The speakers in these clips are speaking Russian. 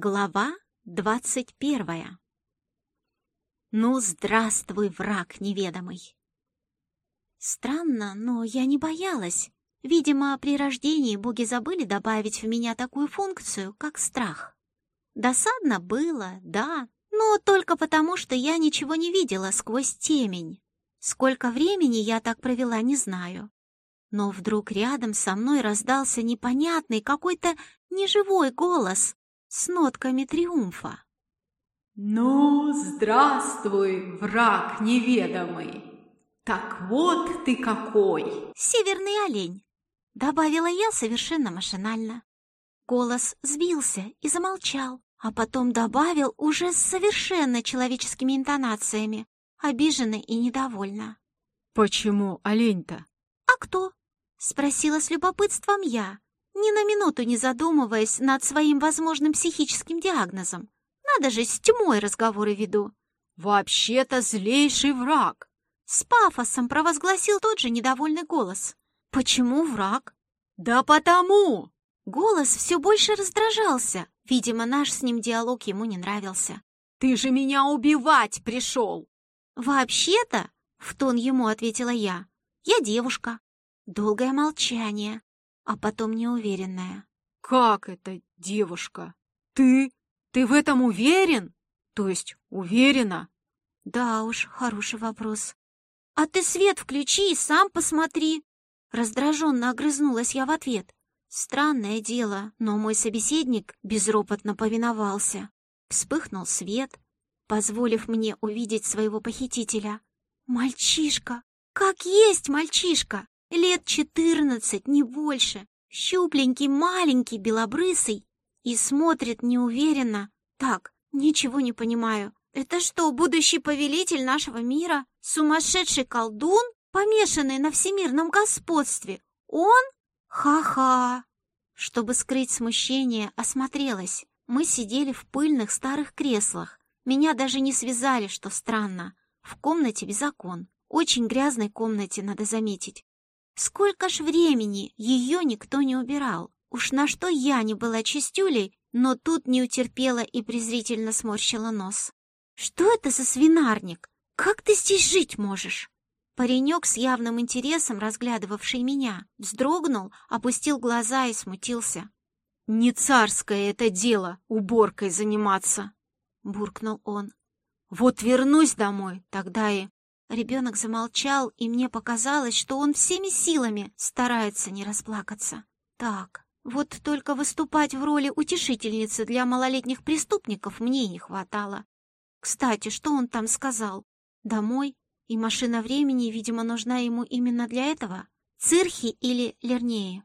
Глава двадцать первая Ну, здравствуй, враг неведомый! Странно, но я не боялась. Видимо, при рождении боги забыли добавить в меня такую функцию, как страх. Досадно было, да, но только потому, что я ничего не видела сквозь темень. Сколько времени я так провела, не знаю. Но вдруг рядом со мной раздался непонятный какой-то неживой голос, с нотками триумфа. «Ну, здравствуй, враг неведомый! Так вот ты какой!» «Северный олень!» — добавила я совершенно машинально. Голос сбился и замолчал, а потом добавил уже с совершенно человеческими интонациями, обиженно и недовольно. «Почему олень-то?» «А кто?» — спросила с любопытством я, ни на минуту не задумываясь над своим возможным психическим диагнозом. Надо же, с тьмой разговоры веду. «Вообще-то злейший враг!» С пафосом провозгласил тот же недовольный голос. «Почему враг?» «Да потому!» Голос все больше раздражался. Видимо, наш с ним диалог ему не нравился. «Ты же меня убивать пришел!» «Вообще-то», — в тон ему ответила я, — «я девушка». Долгое молчание а потом неуверенная. «Как это, девушка? Ты? Ты в этом уверен? То есть уверена?» «Да уж, хороший вопрос. А ты свет включи и сам посмотри!» Раздраженно огрызнулась я в ответ. Странное дело, но мой собеседник безропотно повиновался. Вспыхнул свет, позволив мне увидеть своего похитителя. Мальчишка! Как есть мальчишка! Лет четырнадцать, не больше. Щупленький, маленький, белобрысый. И смотрит неуверенно. Так, ничего не понимаю. Это что, будущий повелитель нашего мира? Сумасшедший колдун, помешанный на всемирном господстве? Он? Ха-ха! Чтобы скрыть смущение, осмотрелась. Мы сидели в пыльных старых креслах. Меня даже не связали, что странно. В комнате без окон. Очень грязной комнате, надо заметить. Сколько ж времени ее никто не убирал. Уж на что я не была чистюлей, но тут не утерпела и презрительно сморщила нос. «Что это за свинарник? Как ты здесь жить можешь?» Паренек с явным интересом, разглядывавший меня, вздрогнул, опустил глаза и смутился. «Не царское это дело уборкой заниматься!» — буркнул он. «Вот вернусь домой, тогда и Ребенок замолчал, и мне показалось, что он всеми силами старается не расплакаться. Так, вот только выступать в роли утешительницы для малолетних преступников мне не хватало. Кстати, что он там сказал? Домой? И машина времени, видимо, нужна ему именно для этого? Цирхи или Лернеи?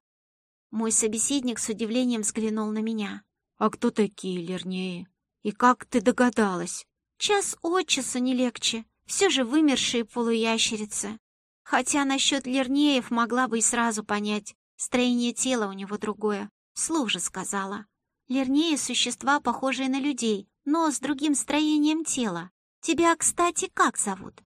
Мой собеседник с удивлением взглянул на меня. «А кто такие Лернеи? И как ты догадалась?» «Час от часа не легче», все же вымершие полуящерицы. Хотя насчет Лернеев могла бы и сразу понять, строение тела у него другое. Слух же сказала. Лернеи — существа, похожие на людей, но с другим строением тела. Тебя, кстати, как зовут?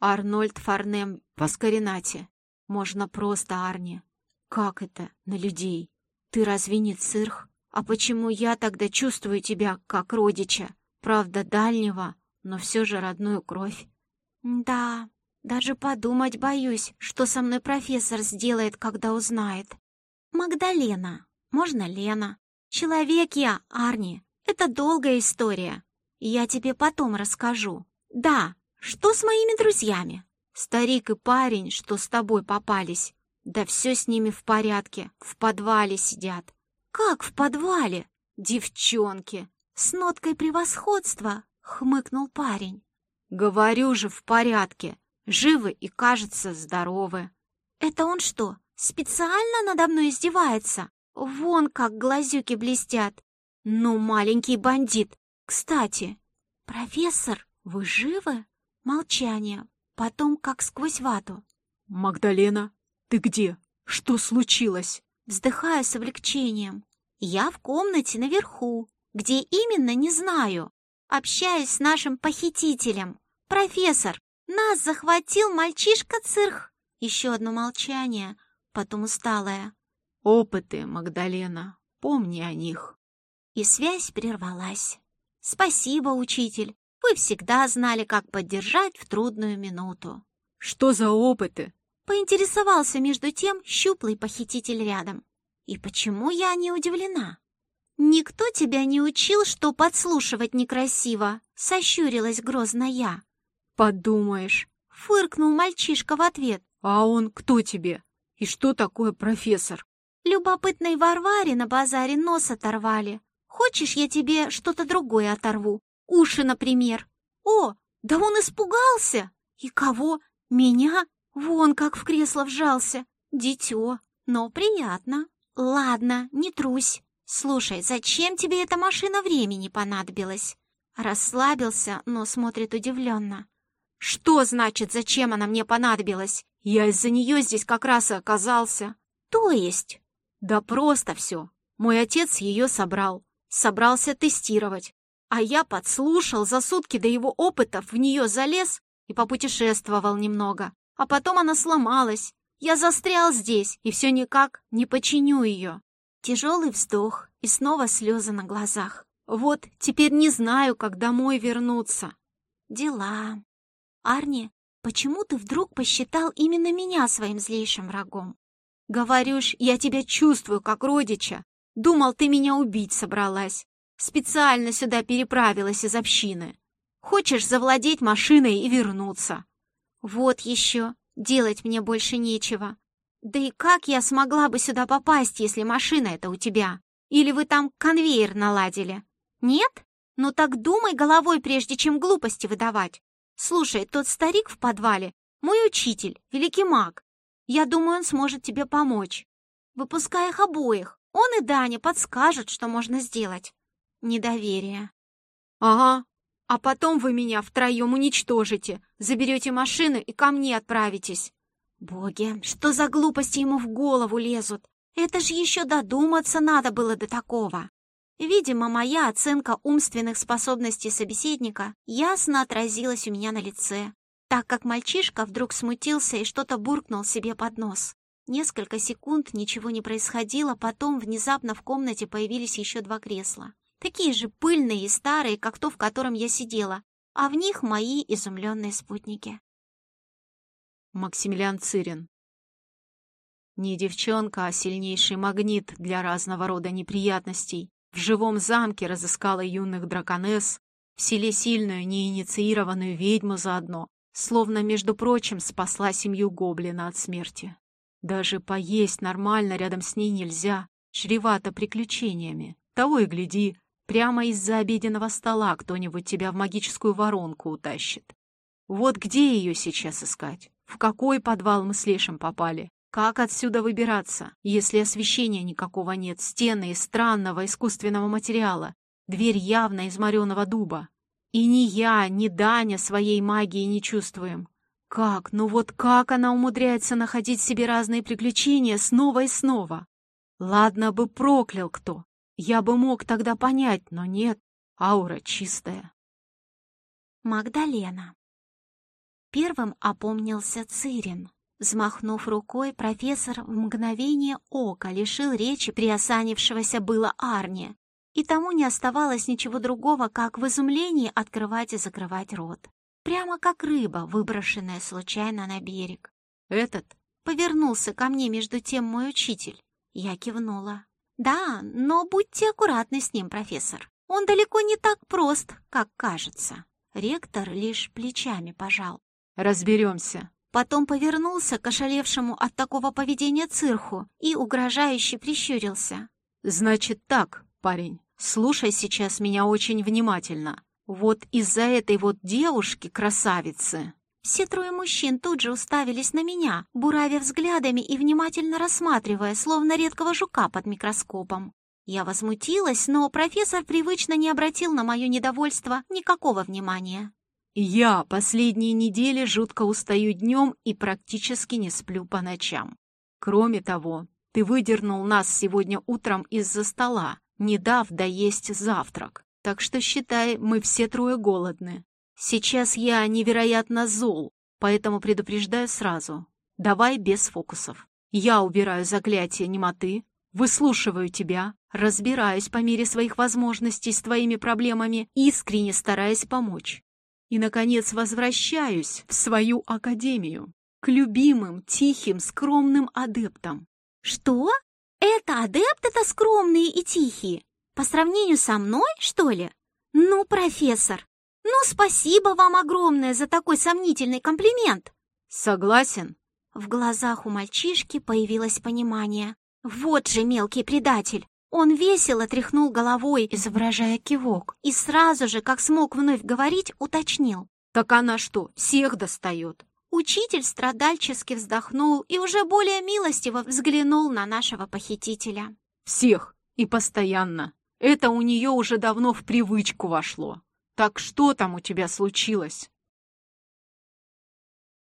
Арнольд Фарнем Паскаринати. Можно просто Арни. Как это, на людей? Ты разве не цирх? А почему я тогда чувствую тебя как родича? Правда, дальнего, но все же родную кровь. Да, даже подумать боюсь, что со мной профессор сделает, когда узнает. Магдалена, можно Лена. Человек я, Арни, это долгая история. Я тебе потом расскажу. Да, что с моими друзьями? Старик и парень, что с тобой попались. Да все с ними в порядке, в подвале сидят. Как в подвале? Девчонки, с ноткой превосходства хмыкнул парень. Говорю же, в порядке. Живы и, кажется, здоровы. Это он что, специально надо мной издевается? Вон как глазюки блестят. Ну, маленький бандит. Кстати, профессор, вы живы? Молчание. Потом как сквозь вату. Магдалена, ты где? Что случилось? Вздыхаю с облегчением. Я в комнате наверху. Где именно, не знаю. Общаюсь с нашим похитителем. Профессор, нас захватил мальчишка-цирх. Еще одно молчание, потом усталое. Опыты, Магдалена, помни о них. И связь прервалась. Спасибо, учитель. Вы всегда знали, как поддержать в трудную минуту. Что за опыты? Поинтересовался между тем щуплый похититель рядом. И почему я не удивлена? Никто тебя не учил, что подслушивать некрасиво, сощурилась грозно я. Подумаешь, фыркнул мальчишка в ответ. А он кто тебе? И что такое профессор? Любопытной Варваре на базаре нос оторвали. Хочешь, я тебе что-то другое оторву? Уши, например. О, да он испугался! И кого? Меня? Вон как в кресло вжался. Дитё, но приятно. Ладно, не трусь. Слушай, зачем тебе эта машина времени понадобилась? Расслабился, но смотрит удивленно. Что значит, зачем она мне понадобилась? Я из-за нее здесь как раз и оказался. То есть? Да просто все. Мой отец ее собрал. Собрался тестировать. А я подслушал за сутки до его опытов, в нее залез и попутешествовал немного. А потом она сломалась. Я застрял здесь и все никак не починю ее. Тяжелый вздох и снова слезы на глазах. Вот теперь не знаю, как домой вернуться. Дела. Арни, почему ты вдруг посчитал именно меня своим злейшим врагом? Говоришь, я тебя чувствую, как родича. Думал, ты меня убить собралась. Специально сюда переправилась из общины. Хочешь завладеть машиной и вернуться. Вот еще, делать мне больше нечего. Да и как я смогла бы сюда попасть, если машина это у тебя? Или вы там конвейер наладили? Нет? Ну так думай головой, прежде чем глупости выдавать. Слушай, тот старик в подвале, мой учитель, великий маг. Я думаю, он сможет тебе помочь. Выпускай их обоих. Он и Даня подскажут, что можно сделать. Недоверие. Ага. А потом вы меня втроем уничтожите, заберете машину и ко мне отправитесь. Боги, что за глупости ему в голову лезут? Это ж еще додуматься надо было до такого. Видимо, моя оценка умственных способностей собеседника ясно отразилась у меня на лице так как мальчишка вдруг смутился и что-то буркнул себе под нос. Несколько секунд ничего не происходило, потом внезапно в комнате появились еще два кресла. Такие же пыльные и старые, как то, в котором я сидела, а в них мои изумленные спутники. Максимилиан Цирин Не девчонка, а сильнейший магнит для разного рода неприятностей. В живом замке разыскала юных драконесс, в селе сильную, неинициированную ведьму заодно, Словно, между прочим, спасла семью гоблина от смерти. Даже поесть нормально рядом с ней нельзя, чревато приключениями. Того и гляди, прямо из-за обеденного стола кто-нибудь тебя в магическую воронку утащит. Вот где ее сейчас искать? В какой подвал мы с Лешем попали? Как отсюда выбираться, если освещения никакого нет, стены из странного искусственного материала, дверь явно из мореного дуба? И ни я, ни Даня своей магии не чувствуем. Как, ну вот как она умудряется находить себе разные приключения снова и снова? Ладно бы проклял кто, я бы мог тогда понять, но нет, аура чистая. Магдалена. Первым опомнился Цирин. Взмахнув рукой, профессор в мгновение ока лишил речи приосанившегося было Арни, и тому не оставалось ничего другого, как в изумлении открывать и закрывать рот. Прямо как рыба, выброшенная случайно на берег. «Этот?» — повернулся ко мне между тем мой учитель. Я кивнула. «Да, но будьте аккуратны с ним, профессор. Он далеко не так прост, как кажется». Ректор лишь плечами пожал. «Разберемся». Потом повернулся к ошалевшему от такого поведения цирху и угрожающе прищурился. «Значит так, парень, слушай сейчас меня очень внимательно. Вот из-за этой вот девушки, красавицы...» Все трое мужчин тут же уставились на меня, буравя взглядами и внимательно рассматривая, словно редкого жука под микроскопом. Я возмутилась, но профессор привычно не обратил на мое недовольство никакого внимания. «Я последние недели жутко устаю днем и практически не сплю по ночам. Кроме того, ты выдернул нас сегодня утром из-за стола, не дав доесть завтрак. Так что, считай, мы все трое голодны. Сейчас я невероятно зол, поэтому предупреждаю сразу. Давай без фокусов. Я убираю заклятие немоты, выслушиваю тебя, разбираюсь по мере своих возможностей с твоими проблемами, искренне стараясь помочь. И, наконец, возвращаюсь в свою академию, к любимым, тихим, скромным адептам. Что? Это адепты-то скромные и тихие? По сравнению со мной, что ли? Ну, профессор, ну спасибо вам огромное за такой сомнительный комплимент. Согласен. В глазах у мальчишки появилось понимание. Вот же мелкий предатель. Он весело тряхнул головой, изображая кивок, и сразу же, как смог вновь говорить, уточнил. «Так она что, всех достает?» Учитель страдальчески вздохнул и уже более милостиво взглянул на нашего похитителя. «Всех и постоянно. Это у нее уже давно в привычку вошло. Так что там у тебя случилось?»